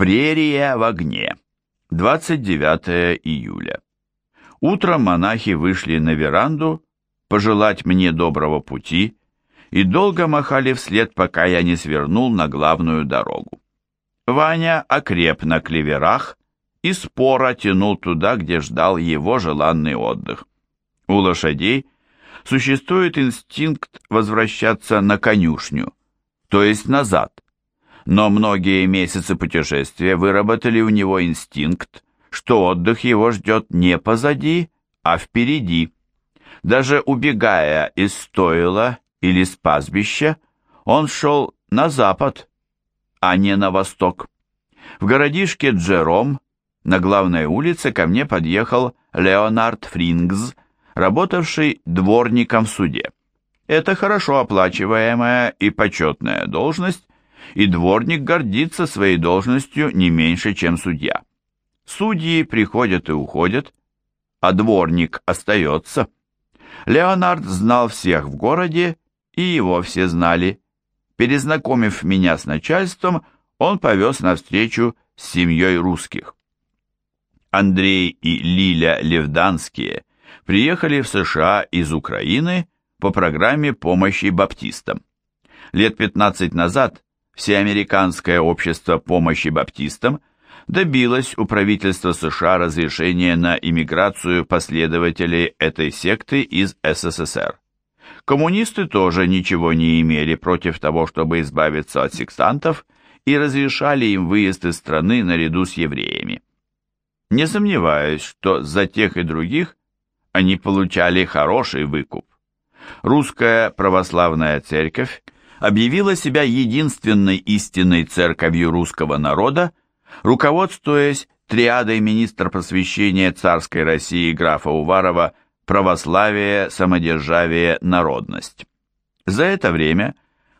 Прерия в огне. 29 июля. Утром монахи вышли на веранду пожелать мне доброго пути и долго махали вслед, пока я не свернул на главную дорогу. Ваня окреп на клеверах и споро тянул туда, где ждал его желанный отдых. У лошадей существует инстинкт возвращаться на конюшню, то есть назад, но многие месяцы путешествия выработали у него инстинкт, что отдых его ждет не позади, а впереди. Даже убегая из стойла или с пастбища, он шел на запад, а не на восток. В городишке Джером на главной улице ко мне подъехал Леонард Фрингс, работавший дворником в суде. Это хорошо оплачиваемая и почетная должность, и дворник гордится своей должностью не меньше, чем судья. Судьи приходят и уходят, а дворник остается. Леонард знал всех в городе, и его все знали. Перезнакомив меня с начальством, он повез навстречу с семьей русских. Андрей и Лиля Левданские приехали в США из Украины по программе помощи баптистам. Лет 15 назад Всеамериканское общество помощи баптистам добилось у правительства США разрешения на иммиграцию последователей этой секты из СССР. Коммунисты тоже ничего не имели против того, чтобы избавиться от сектантов, и разрешали им выезд из страны наряду с евреями. Не сомневаюсь, что за тех и других они получали хороший выкуп. Русская православная церковь объявила себя единственной истинной церковью русского народа, руководствуясь триадой министра просвещения царской России графа Уварова «Православие, самодержавие, народность». За это время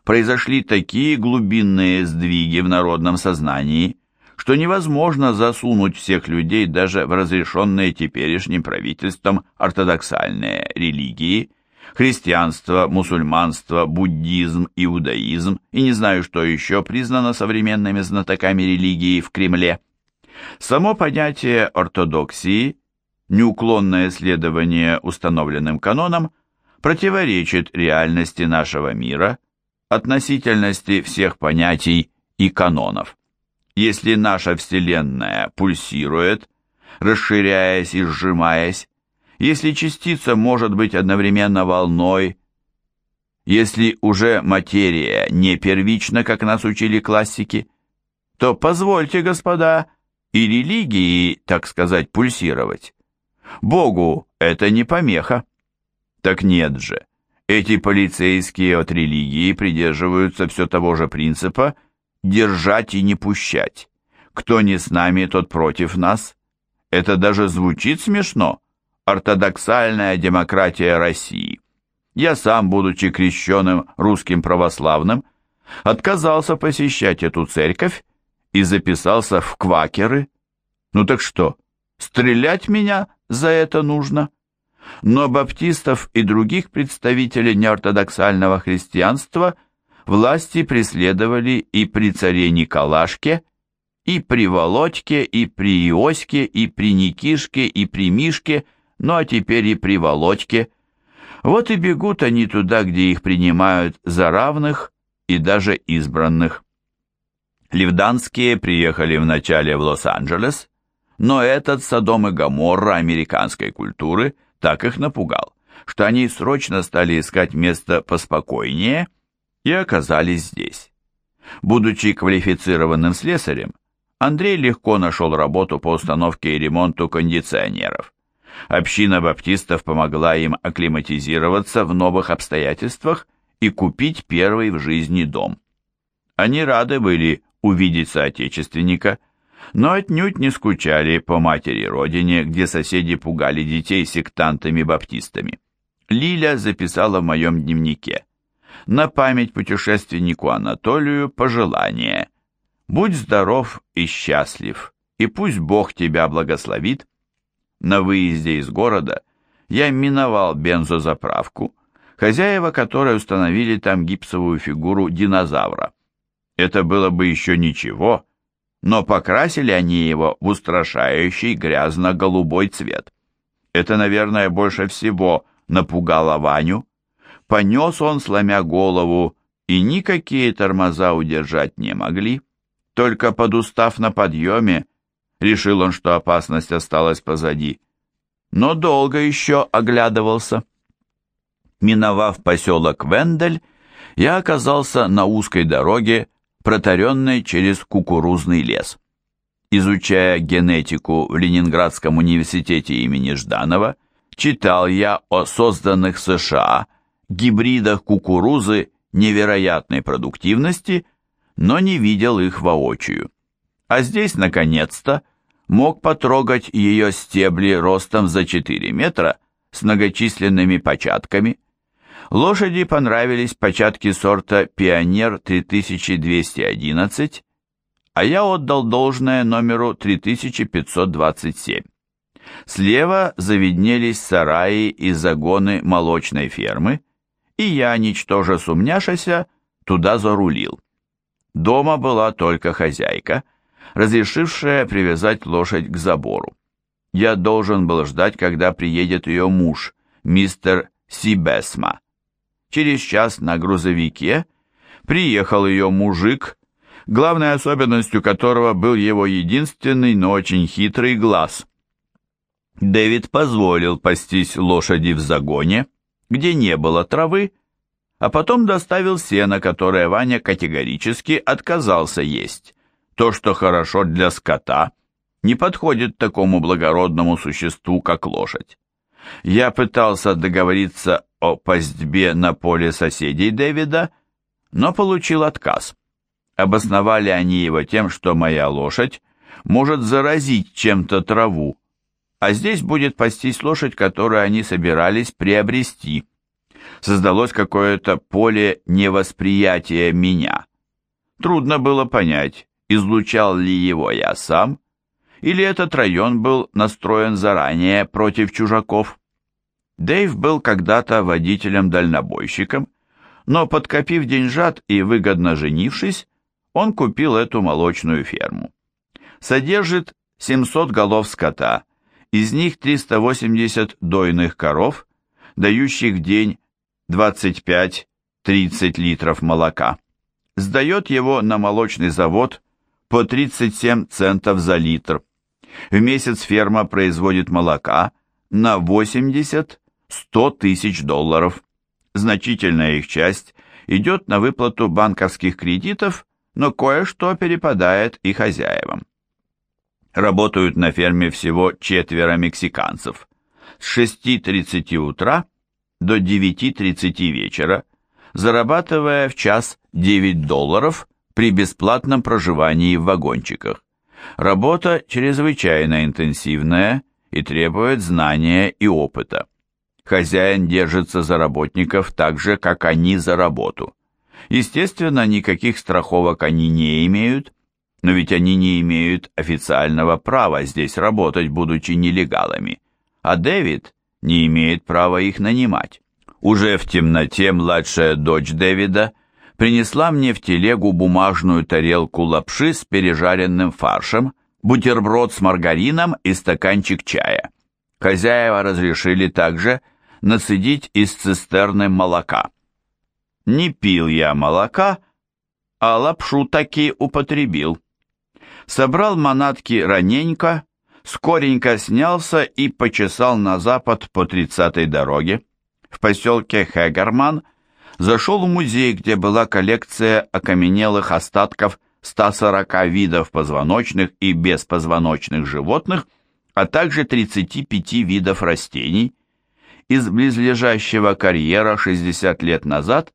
произошли такие глубинные сдвиги в народном сознании, что невозможно засунуть всех людей даже в разрешенные теперешним правительством ортодоксальные религии – христианство, мусульманство, буддизм, иудаизм и не знаю, что еще признано современными знатоками религии в Кремле. Само понятие ортодоксии, неуклонное следование установленным канонам, противоречит реальности нашего мира, относительности всех понятий и канонов. Если наша Вселенная пульсирует, расширяясь и сжимаясь, если частица может быть одновременно волной, если уже материя не первична, как нас учили классики, то позвольте, господа, и религии, так сказать, пульсировать. Богу это не помеха. Так нет же. Эти полицейские от религии придерживаются все того же принципа «держать и не пущать». Кто не с нами, тот против нас. Это даже звучит смешно ортодоксальная демократия России. Я сам, будучи крещенным русским православным, отказался посещать эту церковь и записался в квакеры. Ну так что, стрелять меня за это нужно? Но баптистов и других представителей неортодоксального христианства власти преследовали и при царе Николашке, и при Володьке, и при Иоське, и при Никишке, и при Мишке – ну а теперь и при Володьке. Вот и бегут они туда, где их принимают за равных и даже избранных. Ливданские приехали вначале в Лос-Анджелес, но этот Содом и Гоморра американской культуры так их напугал, что они срочно стали искать место поспокойнее и оказались здесь. Будучи квалифицированным слесарем, Андрей легко нашел работу по установке и ремонту кондиционеров. Община баптистов помогла им акклиматизироваться в новых обстоятельствах и купить первый в жизни дом. Они рады были увидеть соотечественника, но отнюдь не скучали по матери-родине, где соседи пугали детей сектантами-баптистами. Лиля записала в моем дневнике. На память путешественнику Анатолию пожелание. Будь здоров и счастлив, и пусть Бог тебя благословит, на выезде из города я миновал бензозаправку, хозяева которой установили там гипсовую фигуру динозавра. Это было бы еще ничего, но покрасили они его в устрашающий грязно-голубой цвет. Это, наверное, больше всего напугало Ваню. Понес он, сломя голову, и никакие тормоза удержать не могли. Только подустав на подъеме, решил он, что опасность осталась позади. Но долго еще оглядывался. Миновав поселок Вендель, я оказался на узкой дороге, протаренной через кукурузный лес. Изучая генетику в Ленинградском университете имени Жданова, читал я о созданных США гибридах кукурузы невероятной продуктивности, но не видел их воочию. А здесь, наконец-то, мог потрогать ее стебли ростом за 4 метра с многочисленными початками. Лошади понравились початки сорта «Пионер 3211», а я отдал должное номеру 3527. Слева завиднелись сараи и загоны молочной фермы, и я, ничтоже сумняшася, туда зарулил. Дома была только хозяйка, разрешившая привязать лошадь к забору. Я должен был ждать, когда приедет ее муж, мистер Сибесма. Через час на грузовике приехал ее мужик, главной особенностью которого был его единственный, но очень хитрый глаз. Дэвид позволил пастись лошади в загоне, где не было травы, а потом доставил сено, которое Ваня категорически отказался есть. То, что хорошо для скота, не подходит такому благородному существу, как лошадь. Я пытался договориться о пастьбе на поле соседей Дэвида, но получил отказ. Обосновали они его тем, что моя лошадь может заразить чем-то траву, а здесь будет пастись лошадь, которую они собирались приобрести. Создалось какое-то поле невосприятия меня. Трудно было понять, излучал ли его я сам, или этот район был настроен заранее против чужаков. Дэйв был когда-то водителем-дальнобойщиком, но подкопив деньжат и выгодно женившись, он купил эту молочную ферму. Содержит 700 голов скота, из них 380 дойных коров, дающих в день 25-30 литров молока. Сдает его на молочный завод по 37 центов за литр. В месяц ферма производит молока на 80-100 тысяч долларов. Значительная их часть идет на выплату банковских кредитов, но кое-что перепадает и хозяевам. Работают на ферме всего четверо мексиканцев. С 6.30 утра до 9.30 вечера, зарабатывая в час 9 долларов при бесплатном проживании в вагончиках. Работа чрезвычайно интенсивная и требует знания и опыта. Хозяин держится за работников так же, как они за работу. Естественно, никаких страховок они не имеют, но ведь они не имеют официального права здесь работать, будучи нелегалами. А Дэвид не имеет права их нанимать. Уже в темноте младшая дочь Дэвида принесла мне в телегу бумажную тарелку лапши с пережаренным фаршем, бутерброд с маргарином и стаканчик чая. Хозяева разрешили также нацедить из цистерны молока. Не пил я молока, а лапшу таки употребил. Собрал манатки раненько, скоренько снялся и почесал на запад по тридцатой дороге. В поселке Хегерман зашел в музей, где была коллекция окаменелых остатков 140 видов позвоночных и беспозвоночных животных, а также 35 видов растений. Из близлежащего карьера 60 лет назад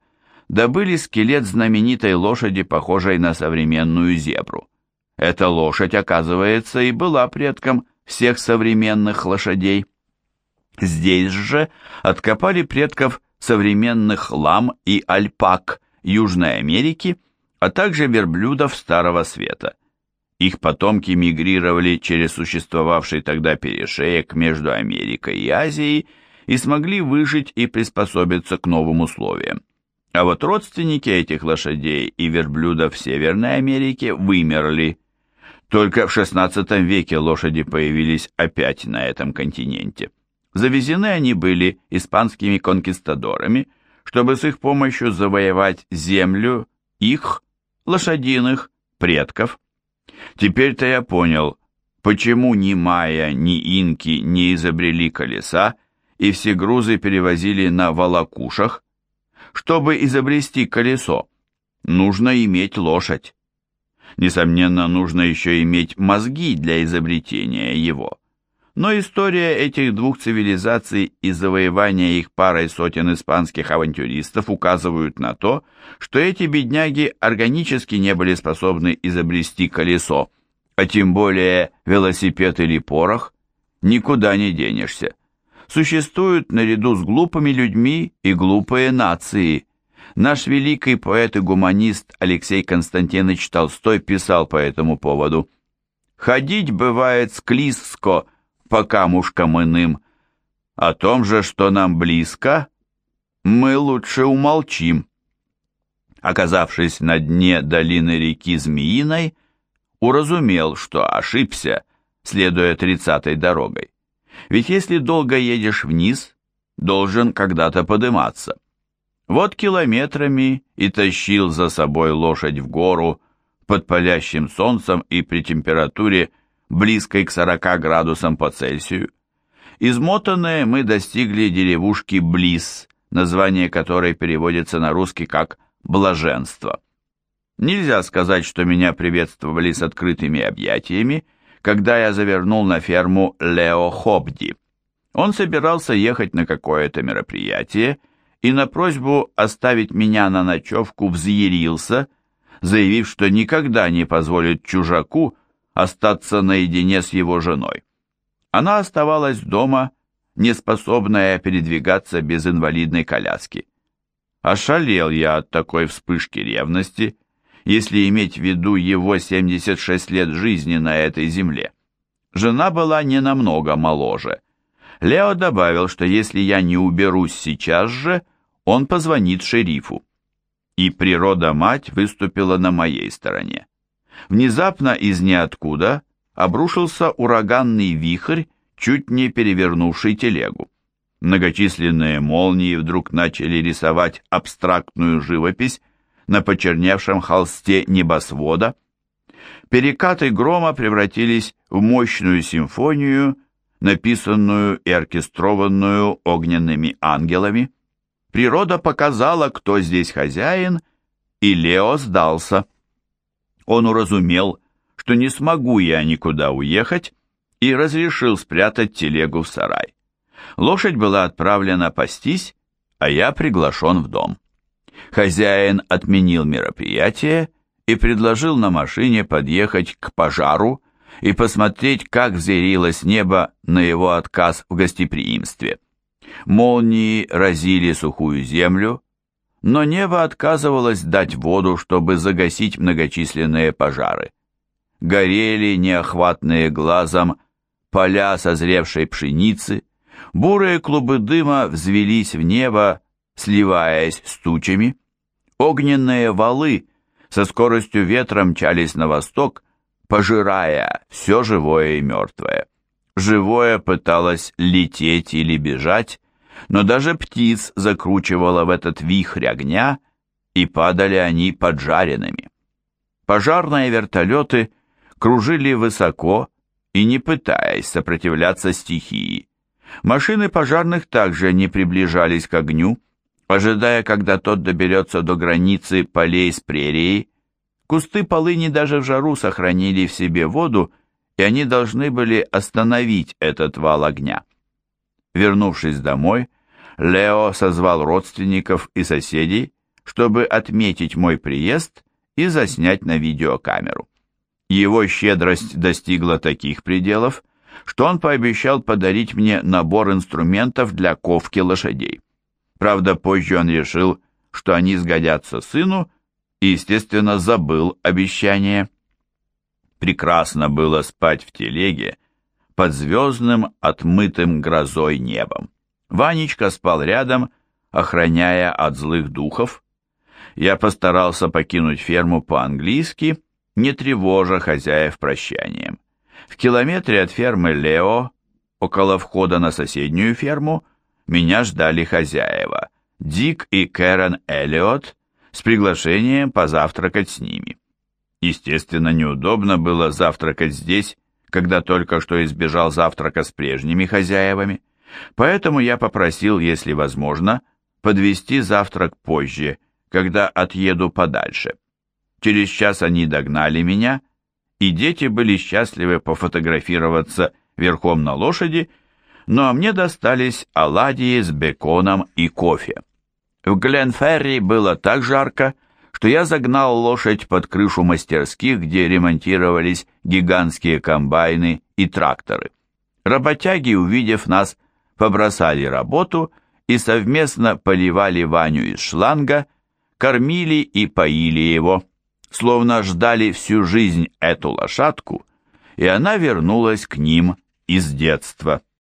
добыли скелет знаменитой лошади, похожей на современную зебру. Эта лошадь, оказывается, и была предком всех современных лошадей. Здесь же откопали предков современных лам и альпак Южной Америки, а также верблюдов Старого Света. Их потомки мигрировали через существовавший тогда перешеек между Америкой и Азией и смогли выжить и приспособиться к новым условиям. А вот родственники этих лошадей и верблюдов в Северной Америке вымерли. Только в XVI веке лошади появились опять на этом континенте. Завезены они были испанскими конкистадорами, чтобы с их помощью завоевать землю их, лошадиных, предков. Теперь-то я понял, почему ни майя, ни инки не изобрели колеса, и все грузы перевозили на волокушах. Чтобы изобрести колесо, нужно иметь лошадь. Несомненно, нужно еще иметь мозги для изобретения его. Но история этих двух цивилизаций и завоевания их парой сотен испанских авантюристов указывают на то, что эти бедняги органически не были способны изобрести колесо, а тем более велосипед или порох, никуда не денешься. Существуют наряду с глупыми людьми и глупые нации. Наш великий поэт и гуманист Алексей Константинович Толстой писал по этому поводу «Ходить бывает склизко, по камушкам иным. О том же, что нам близко, мы лучше умолчим. Оказавшись на дне долины реки Змеиной, уразумел, что ошибся, следуя тридцатой дорогой. Ведь если долго едешь вниз, должен когда-то подниматься. Вот километрами и тащил за собой лошадь в гору под палящим солнцем и при температуре близкой к 40 градусам по Цельсию. Измотанные мы достигли деревушки Близ, название которой переводится на русский как «блаженство». Нельзя сказать, что меня приветствовали с открытыми объятиями, когда я завернул на ферму Лео Хобди. Он собирался ехать на какое-то мероприятие и на просьбу оставить меня на ночевку взъярился, заявив, что никогда не позволит чужаку остаться наедине с его женой. Она оставалась дома, неспособная передвигаться без инвалидной коляски. Ошалел я от такой вспышки ревности, если иметь в виду его 76 лет жизни на этой земле. Жена была не намного моложе. Лео добавил, что если я не уберусь сейчас же, он позвонит шерифу. И природа-мать выступила на моей стороне. Внезапно из ниоткуда обрушился ураганный вихрь, чуть не перевернувший телегу. Многочисленные молнии вдруг начали рисовать абстрактную живопись на почерневшем холсте небосвода. Перекаты грома превратились в мощную симфонию, написанную и оркестрованную огненными ангелами. Природа показала, кто здесь хозяин, и Лео сдался. Он уразумел, что не смогу я никуда уехать, и разрешил спрятать телегу в сарай. Лошадь была отправлена пастись, а я приглашен в дом. Хозяин отменил мероприятие и предложил на машине подъехать к пожару и посмотреть, как взъярилось небо на его отказ в гостеприимстве. Молнии разили сухую землю, но небо отказывалось дать воду, чтобы загасить многочисленные пожары. Горели неохватные глазом поля созревшей пшеницы, бурые клубы дыма взвелись в небо, сливаясь с тучами. Огненные валы со скоростью ветра мчались на восток, пожирая все живое и мертвое. Живое пыталось лететь или бежать, но даже птиц закручивало в этот вихрь огня, и падали они поджаренными. Пожарные вертолеты кружили высоко и не пытаясь сопротивляться стихии. Машины пожарных также не приближались к огню, ожидая, когда тот доберется до границы полей с прерией. Кусты полыни даже в жару сохранили в себе воду, и они должны были остановить этот вал огня. Вернувшись домой, Лео созвал родственников и соседей, чтобы отметить мой приезд и заснять на видеокамеру. Его щедрость достигла таких пределов, что он пообещал подарить мне набор инструментов для ковки лошадей. Правда, позже он решил, что они сгодятся сыну, и, естественно, забыл обещание. Прекрасно было спать в телеге под звездным, отмытым грозой небом. Ванечка спал рядом, охраняя от злых духов. Я постарался покинуть ферму по-английски не тревожа хозяев прощанием. В километре от фермы Лео, около входа на соседнюю ферму, меня ждали хозяева, Дик и Кэрон Эллиот, с приглашением позавтракать с ними. Естественно, неудобно было завтракать здесь, когда только что избежал завтрака с прежними хозяевами, поэтому я попросил, если возможно, подвести завтрак позже, когда отъеду подальше. Через час они догнали меня, и дети были счастливы пофотографироваться верхом на лошади, но мне достались оладьи с беконом и кофе. В Гленферри было так жарко, что я загнал лошадь под крышу мастерских, где ремонтировались гигантские комбайны и тракторы. Работяги, увидев нас, побросали работу и совместно поливали Ваню из шланга, кормили и поили его, словно ждали всю жизнь эту лошадку, и она вернулась к ним из детства.